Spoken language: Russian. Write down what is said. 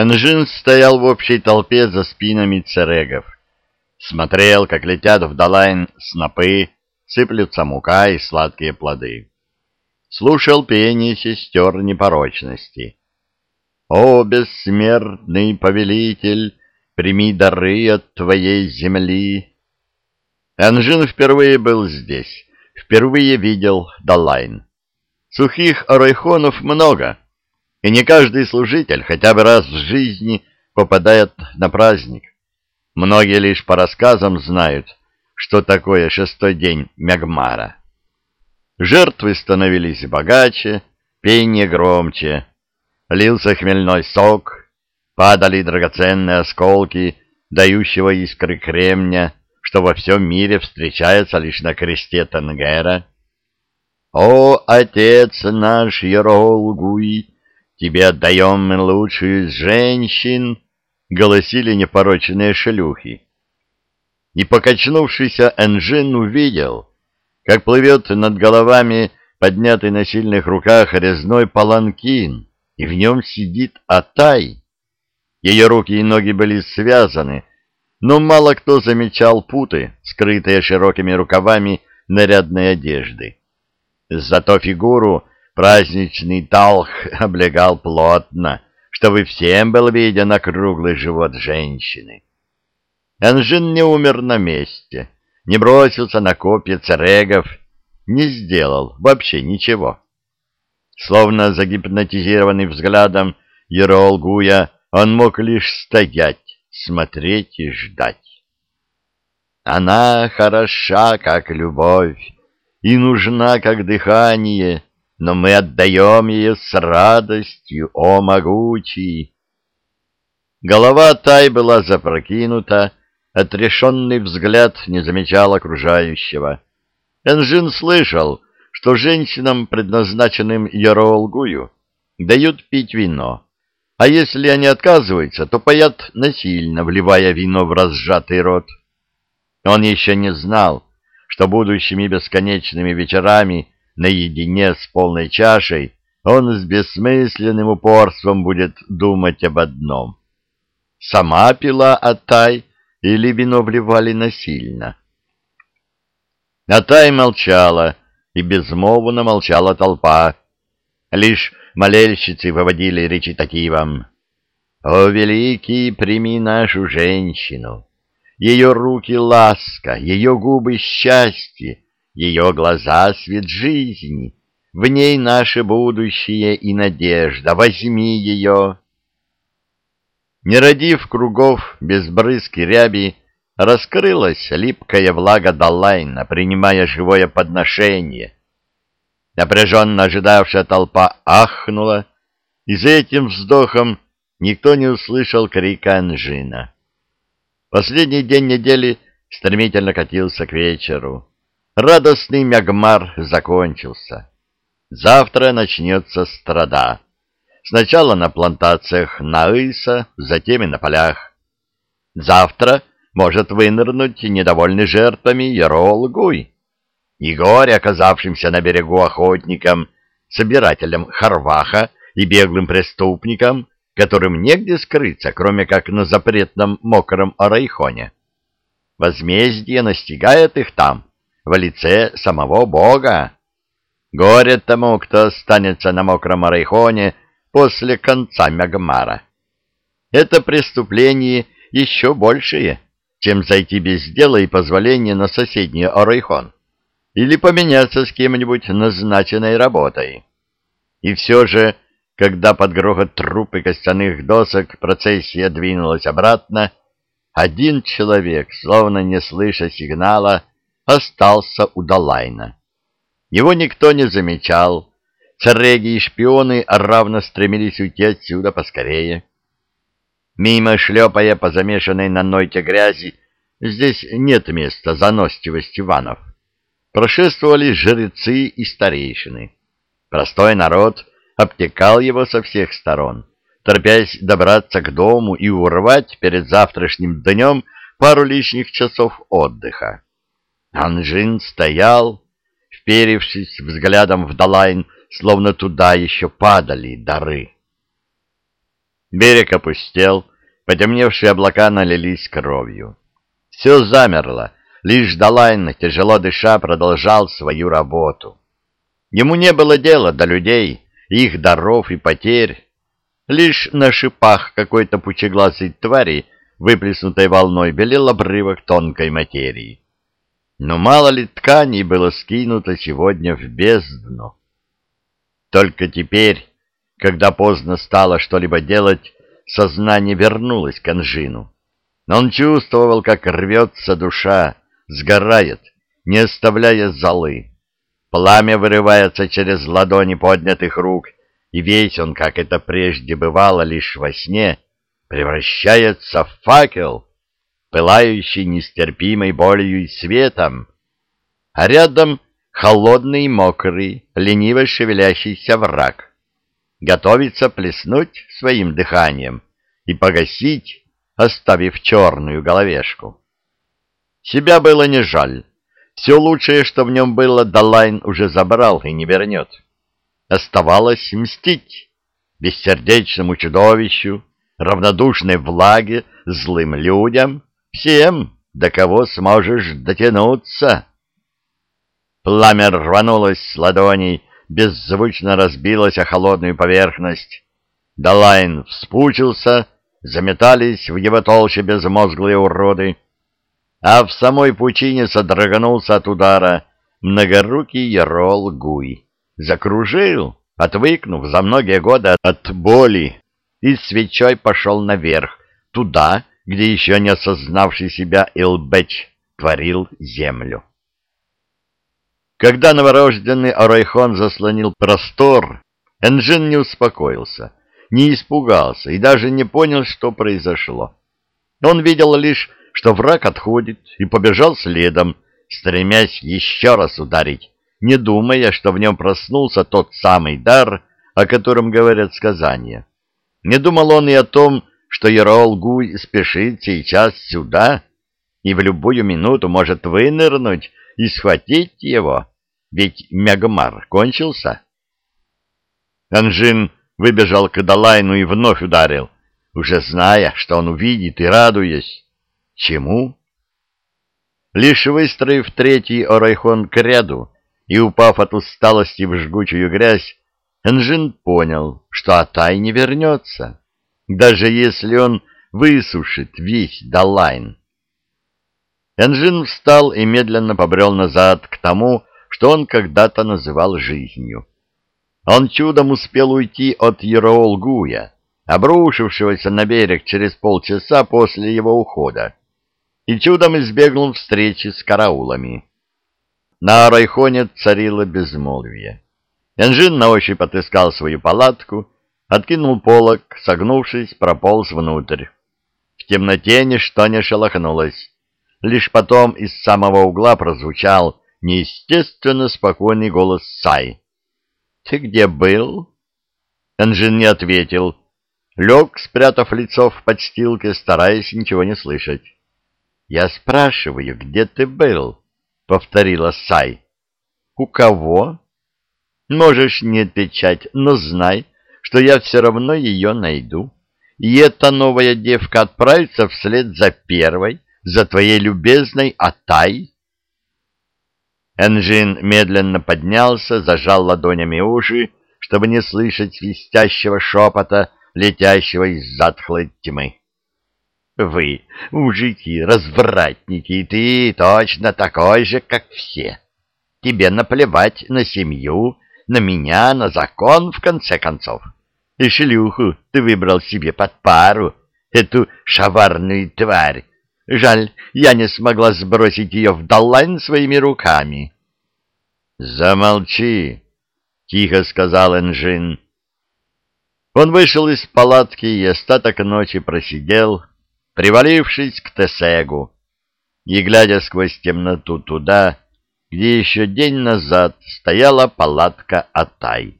Энжин стоял в общей толпе за спинами церегов. Смотрел, как летят в Далайн снопы, сыплются мука и сладкие плоды. Слушал пение сестер непорочности. «О, бессмертный повелитель, прими дары от твоей земли!» Энжин впервые был здесь, впервые видел Далайн. Сухих орайхонов много, и не каждый служитель хотя бы раз в жизни попадает на праздник. Многие лишь по рассказам знают, что такое шестой день Мягмара. Жертвы становились богаче, пение громче, лился хмельной сок, падали драгоценные осколки, дающего искры кремня, что во всем мире встречается лишь на кресте Тангера. «О, отец наш тебе отдаем мы лучшую из женщин!» — голосили непорочные шелюхи. И покачнувшийся Энжин увидел, как плывет над головами поднятый на сильных руках резной паланкин, и в нем сидит Атай. Ее руки и ноги были связаны, но мало кто замечал путы, скрытые широкими рукавами нарядной одежды. Зато фигуру праздничный талх облегал плотно, чтобы всем был виден округлый живот женщины. Энжин не умер на месте, не бросился на копья царегов, не сделал вообще ничего. Словно загипнотизированный взглядом Ерол Гуя, он мог лишь стоять, смотреть и ждать. Она хороша, как любовь, и нужна, как дыхание, но мы отдаем ее с радостью, о могучий! Голова Тай была запрокинута, отрешенный взгляд не замечал окружающего. Энжин слышал, что женщинам, предназначенным Яроолгую, дают пить вино, а если они отказываются, то поят насильно, вливая вино в разжатый рот. Он еще не знал, что будущими бесконечными вечерами наедине с полной чашей, он с бессмысленным упорством будет думать об одном. Сама пила Атай или вино вливали насильно? Атай молчала, и безмолвно молчала толпа. Лишь молельщицы выводили речитативом. «О, великий, прими нашу женщину! Ее руки — ласка, ее губы — счастье, ее глаза — свет жизни, в ней наше будущее и надежда, возьми ее. Не родив кругов без брызги ряби, раскрылась липкая влага Даллайна, принимая живое подношение. Напряженно ожидавшая толпа ахнула, и за этим вздохом никто не услышал крика Анжина. Последний день недели стремительно катился к вечеру. Радостный мягмар закончился. Завтра начнется страда. Сначала на плантациях Наыса, затем и на полях. Завтра может вынырнуть недовольный жертвами Ерол Гуй. И горе оказавшимся на берегу охотникам, собирателям Харваха и беглым преступникам, которым негде скрыться, кроме как на запретном мокром Арайхоне. Возмездие настигает их там, в лице самого Бога. Горе тому, кто останется на мокром Арайхоне после конца Мягмара. Это преступление еще большее, чем зайти без дела и позволения на соседний Арайхон или поменяться с кем-нибудь назначенной работой. И все же, когда под грохот труп костяных досок процессия двинулась обратно, один человек, словно не слыша сигнала, остался у Далайна. Его никто не замечал. Цареги и шпионы равно стремились уйти отсюда поскорее. Мимо шлепая по замешанной на нойте грязи, здесь нет места заносчивости ванов. Прошествовали жрецы и старейшины. Простой народ обтекал его со всех сторон, торопясь добраться к дому и урвать перед завтрашним днем пару лишних часов отдыха. Анжин стоял, вперевшись взглядом в Далайн, словно туда еще падали дары. Берег опустел, потемневшие облака налились кровью. Все замерло, лишь Далайн, тяжело дыша, продолжал свою работу. Ему не было дела до людей, их даров и потерь. Лишь на шипах какой-то пучеглазой твари, выплеснутой волной, белел обрывок тонкой материи. Но мало ли тканей было скинуто сегодня в бездну. Только теперь, когда поздно стало что-либо делать, сознание вернулось к Анжину. Он чувствовал, как рвется душа, сгорает, не оставляя золы. Пламя вырывается через ладони поднятых рук, и весь он, как это прежде бывало лишь во сне, превращается в факел, пылающий нестерпимой болью и светом, а рядом холодный и мокрый, лениво шевелящийся враг. Готовится плеснуть своим дыханием и погасить, оставив черную головешку. Себя было не жаль. Все лучшее, что в нем было, Далайн уже забрал и не вернет. Оставалось мстить бессердечному чудовищу, равнодушной влаге, злым людям, всем, до кого сможешь дотянуться. Пламя рванулось с ладоней, беззвучно разбилось о холодную поверхность. Далайн вспучился, заметались в его толще безмозглые уроды, а в самой пучине содрогнулся от удара многорукий Ярол Гуй. Закружил, отвыкнув за многие годы от боли, и свечой пошел наверх, туда, где еще не осознавший себя Илбеч творил землю. Когда новорожденный Орайхон заслонил простор, Энжин не успокоился, не испугался и даже не понял, что произошло. Он видел лишь, что враг отходит, и побежал следом, стремясь еще раз ударить, не думая, что в нем проснулся тот самый дар, о котором говорят сказания. Не думал он и о том, что Ярол Гуй спешит сейчас сюда и в любую минуту может вынырнуть и схватить его, ведь Мягмар кончился. Анжин выбежал к Далайну и вновь ударил, уже зная, что он увидит и радуясь. Чему? Лишь выстроив третий орайхон к ряду и упав от усталости в жгучую грязь, Энжин понял, что Атай не вернется, даже если он высушит весь Далайн. Энжин встал и медленно побрел назад к тому, что он когда-то называл жизнью. Он чудом успел уйти от Ероолгуя, обрушившегося на берег через полчаса после его ухода, и чудом избегнул встречи с караулами. На Арайхоне царило безмолвие. Энжин на ощупь отыскал свою палатку, откинул полог, согнувшись, прополз внутрь. В темноте ничто не шелохнулось. Лишь потом из самого угла прозвучал неестественно спокойный голос Сай. «Ты где был?» Энжин не ответил. Лег, спрятав лицо в подстилке, стараясь ничего не слышать. «Я спрашиваю, где ты был?» — повторила Сай. «У кого?» Можешь не отвечать, но знай, что я все равно ее найду. И эта новая девка отправится вслед за первой, за твоей любезной Атай. Энжин медленно поднялся, зажал ладонями уши, чтобы не слышать свистящего шепота, летящего из затхлой тьмы. Вы, мужики, развратники, ты точно такой же, как все. Тебе наплевать на семью, на меня, на закон, в конце концов. И шлюху ты выбрал себе под пару, эту шаварную тварь. Жаль, я не смогла сбросить ее в доллайн своими руками. — Замолчи, — тихо сказал Энжин. Он вышел из палатки и остаток ночи просидел, привалившись к Тесегу, и глядя сквозь темноту туда, где еще день назад стояла палатка Атай.